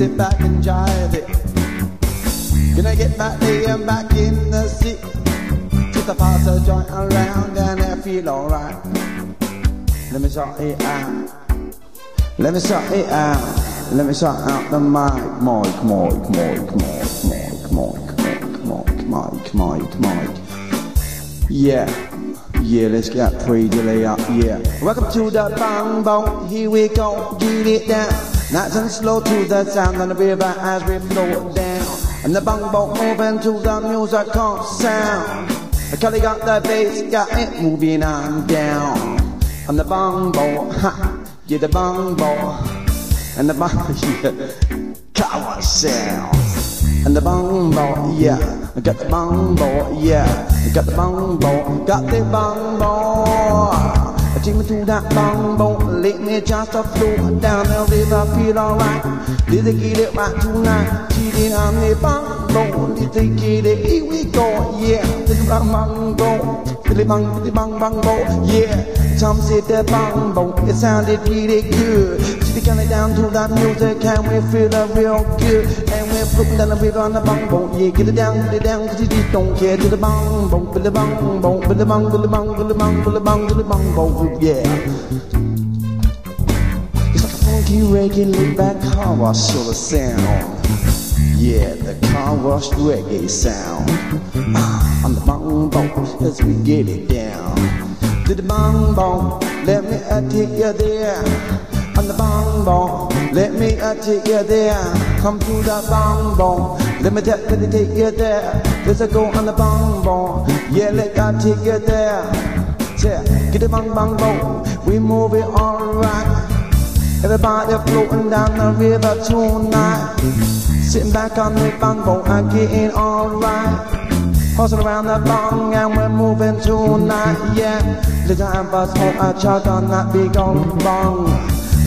Let me sort it out. Let me sort it out. Let me sort out the mic, mic, mic, mic, mic, mic, mic, mic, mic, mic, mic. Yeah, yeah, let's get pretty up, yeah. Welcome to the bang bong, here we go, get it down. Nice and slow to the sound of the river as we flow down. And the bong moving to the music can't sound. Kelly got the bass, got it moving on down. And the bong, ha. Yeah, the bongo and the bongo, yeah, power sound. And the bongo, yeah, I got the bongo, yeah, I got the bongo, got the bongo. I take me to that bongo let me just a flow down the river, feel alright. Did they get it right tonight? Cheating on the bang, did they get it? Here we go, yeah. Did the bang go? Did bang, did bang bang go? Yeah. Some said the bang bang, it sounded really good. See the it down to that music and we feel it real good. And we're floating down the river on the bang bang, yeah. Get it down, get it down, cause you don't care. To the bang bang, to the bang bang, to the bang, to the bang, to the bang, to the bang, to the bang bang, yeah reggae laid back car wash sort of sound. Yeah, the car wash reggae sound. Uh, on the bong bong as we get it down. To the bong bong, let me uh, take you there. On the bong bong, let me uh, take you there. Come to the bong bong, let me take, let me take you there. Let's go on the bong bong, yeah, let me take you there. Yeah, get the bong bong bong, we move it alright. Everybody floating down the river tonight. Sitting back on the bungboat and getting alright. Horsing around the bong and we're moving tonight, yeah. Little time for smoke, I chug on that big old bong.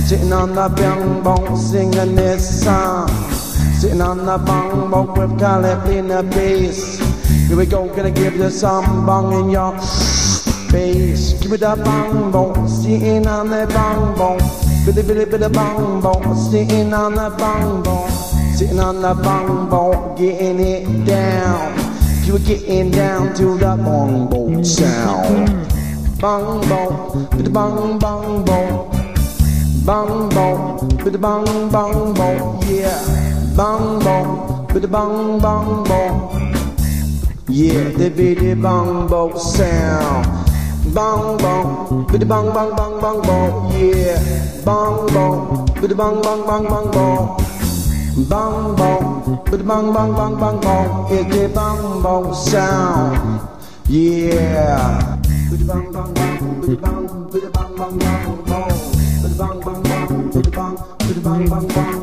Sitting on the bong singing this song. Sitting on the bong with Caleb in the bass. Here we go, gonna give you some bong in your face. Give me the bong sitting on the bong. Billy Billy Billy Bong Bong, sitting on the bong bong, sitting on the bong bong, getting it down. You were getting down to the bong bong sound. Bong bong, the bong bong bong, bong bong, the bong bong bong, yeah. Bong bong, the bong bong bong, yeah. The bitty bong bong sound. Bong bong, biddy bong bong bong bong bong, yeah. Bong bong, biddy bong bong bong bong bong. Bong bong, biddy bong bong bong bong bong. It's a bong bong sound, yeah. Biddy bong bong bong, biddy bong, biddy bong bong bong bong. Biddy bong bong bong, biddy bong, biddy bong bong bong bong.